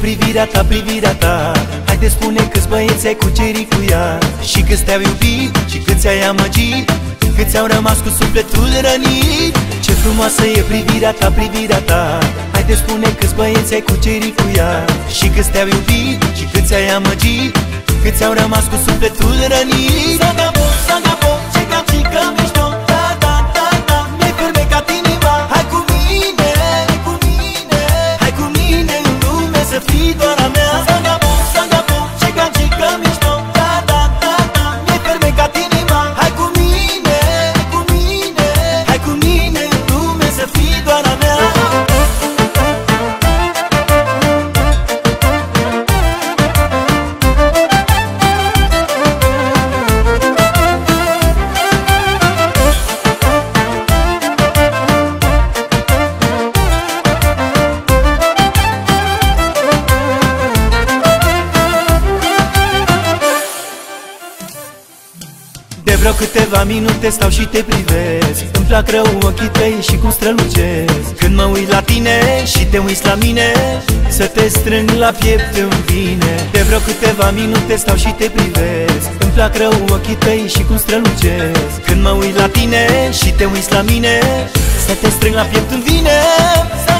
privirea ta, privirea ta. Haide spune câți băieți ai cucerit cu ea. Și câți te-au iubit și câți ai amăgit. Câți au rămas cu sufletul rănit. Ce frumoasă e privirea ta, privirea ta. Haide spune câți băieți ai cucerit cu ea. Și câți te-au iubit și câți ai amăgit. Câți au rămas cu sufletul rănit. Sagabo, sagabo, De vreo câteva minute stau și te privesc. Îmi plac rău ochii tăi și cum strălucesc. Când mă uit la tine și te uiți la mine Să te strâng la piept îmi vine. De vreo câteva minute stau și te privesc. Îmi plac rău ochii tăi și cum strălucesc. Când mă uit la tine și te uiți la mine Să te strâng la piept îmi vine. Să